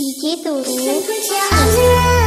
一起读 의.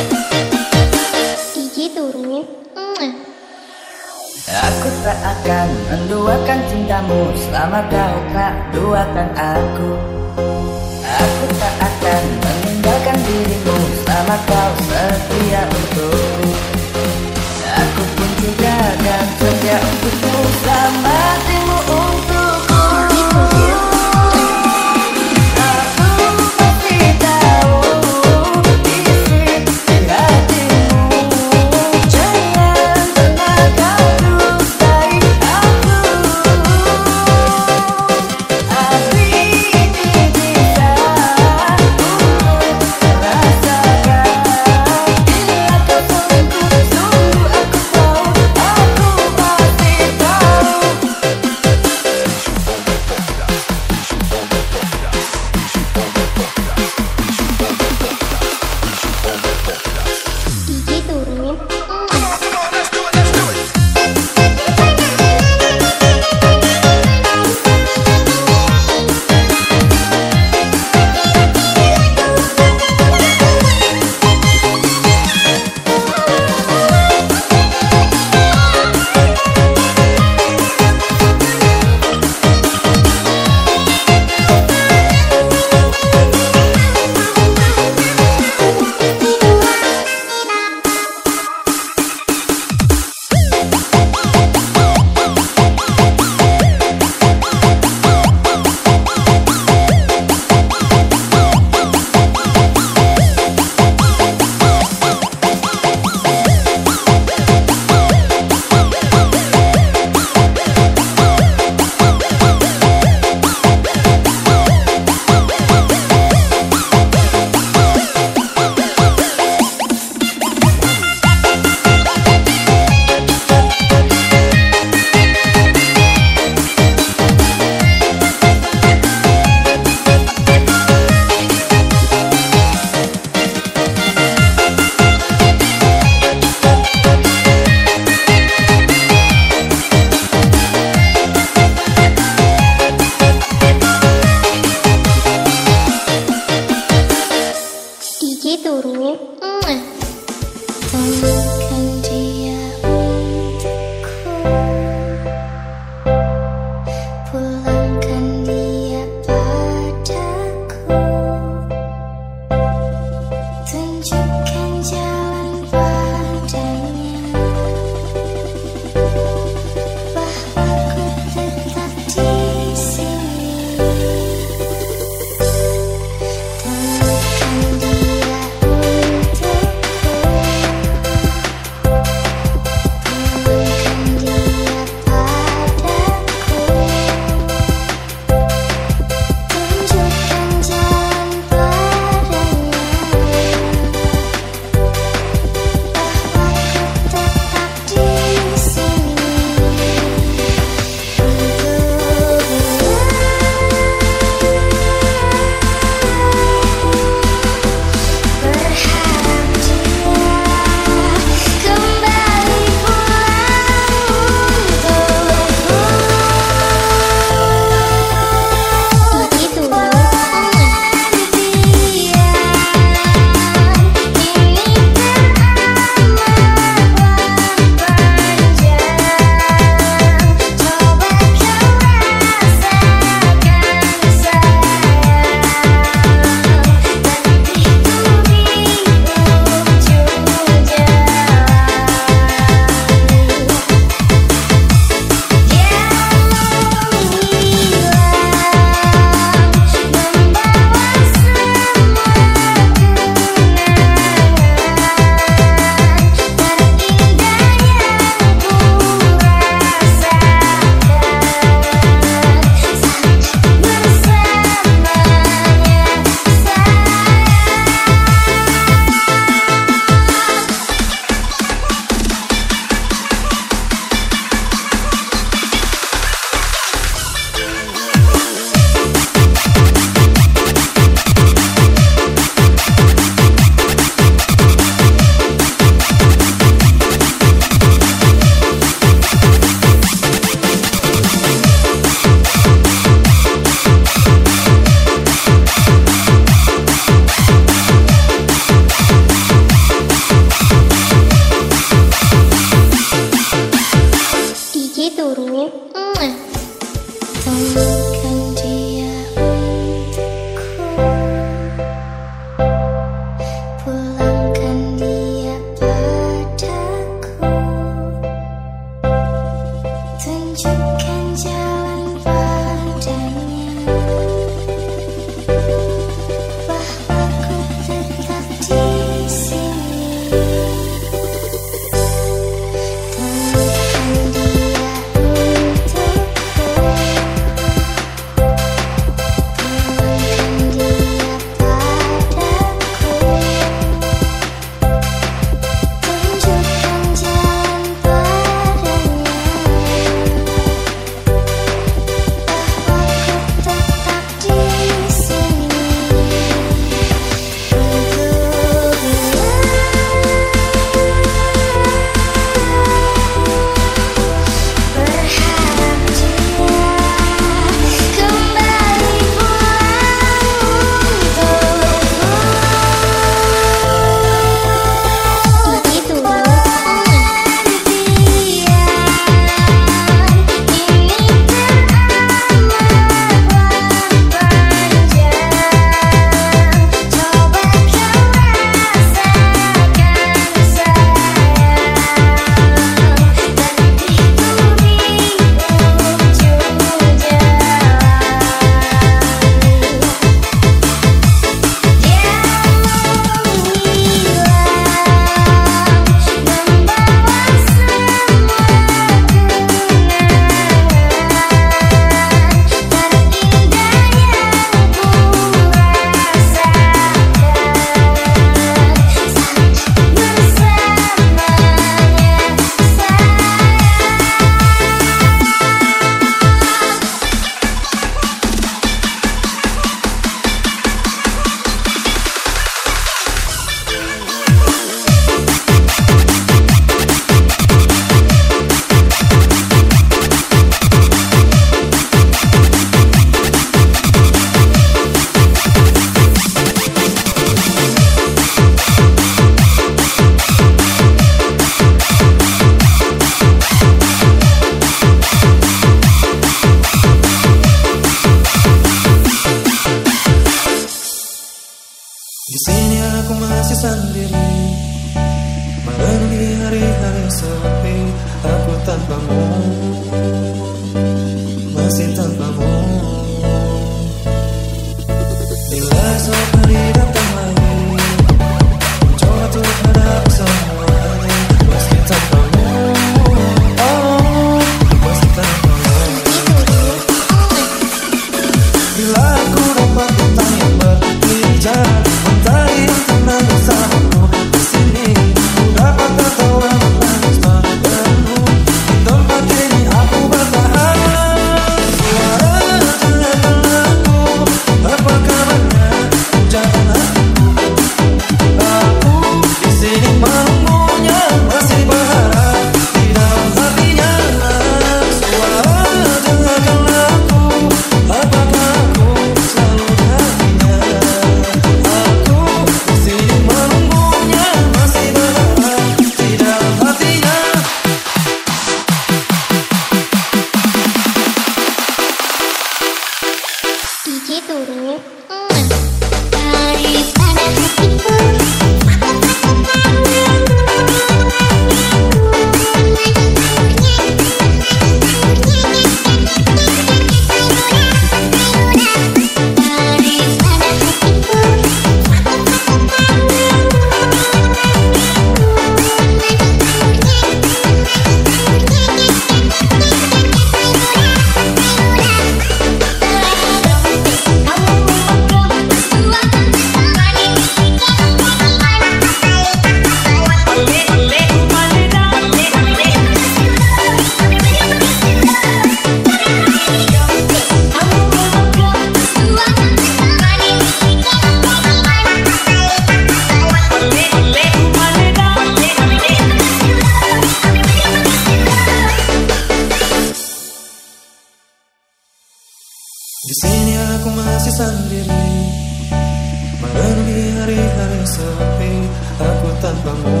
Santa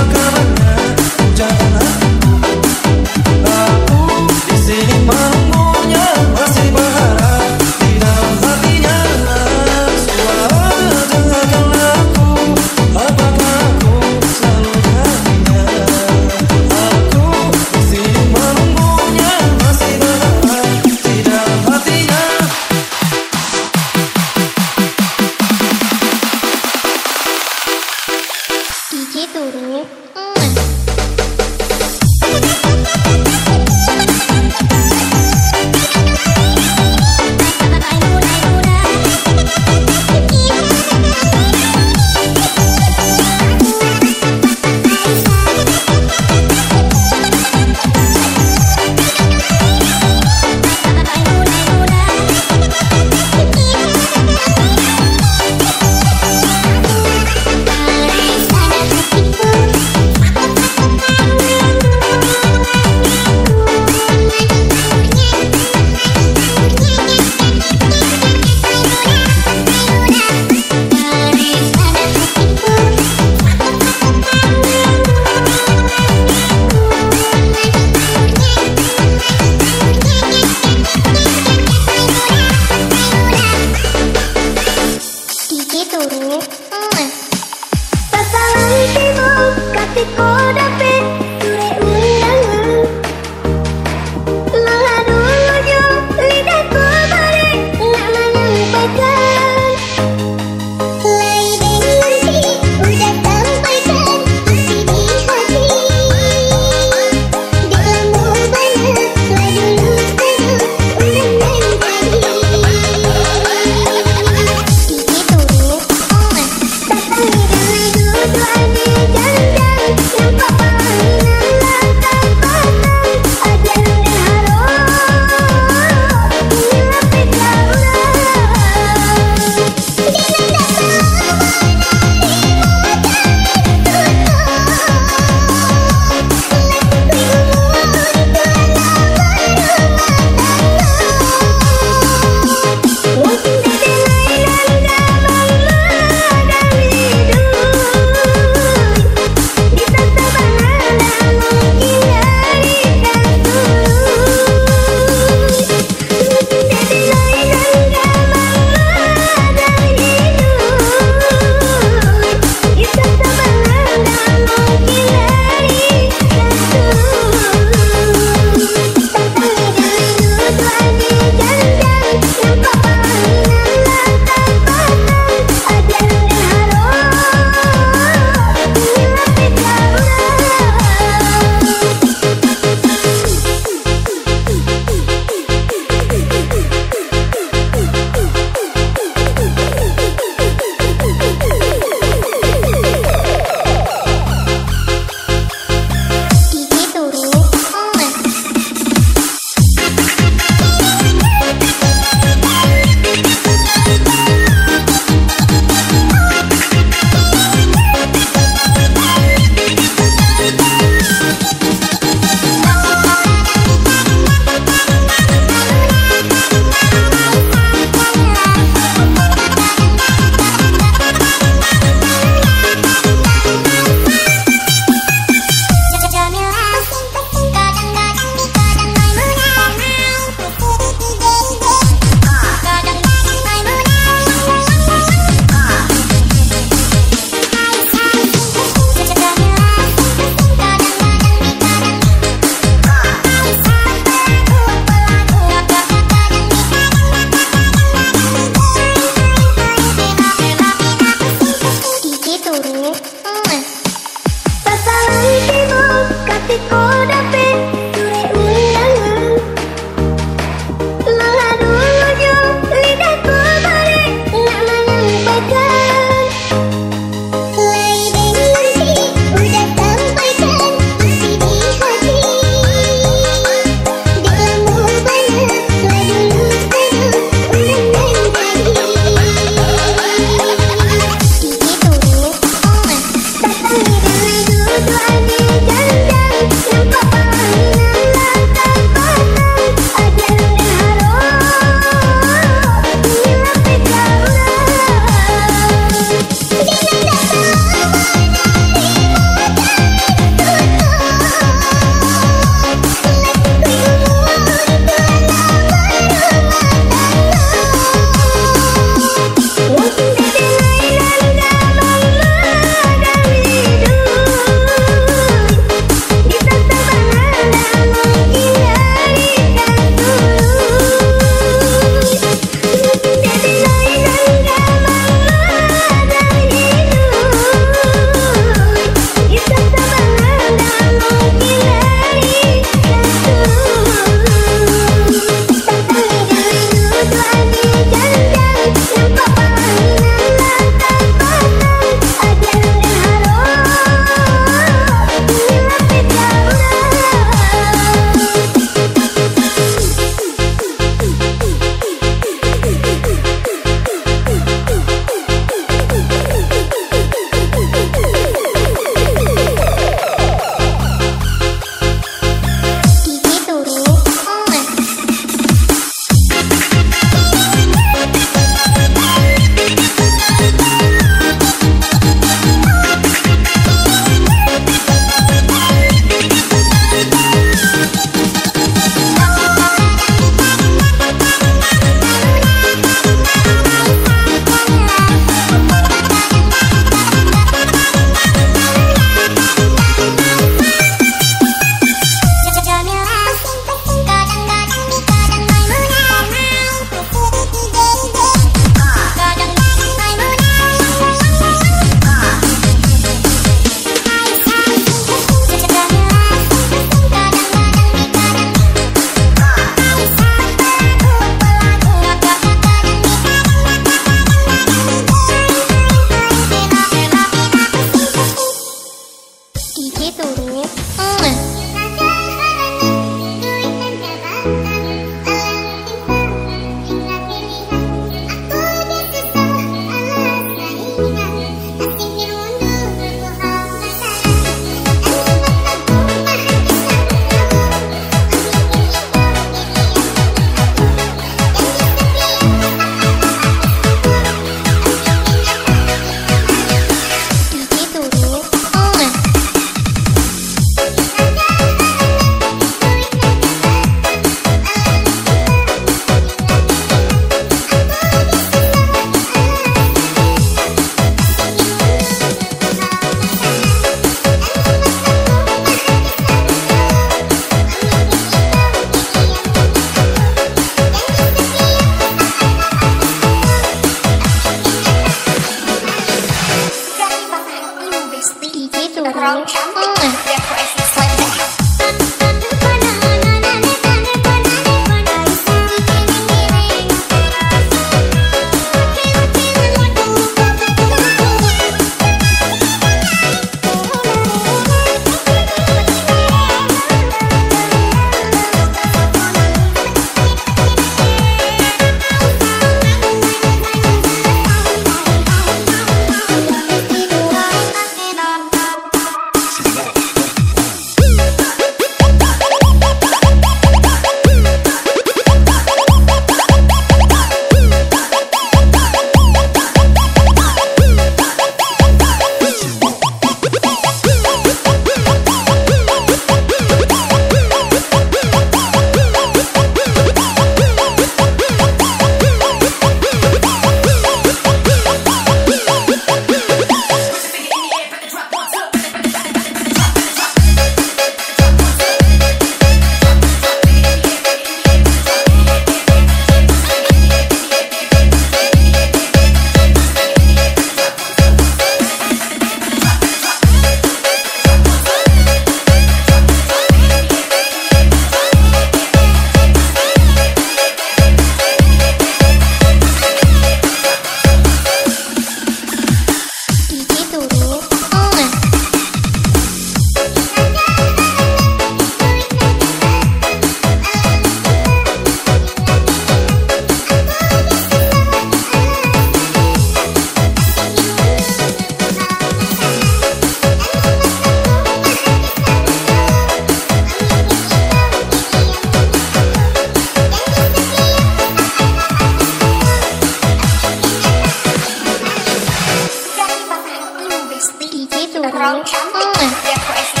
Speedy, Speedy, Speedy, Speedy,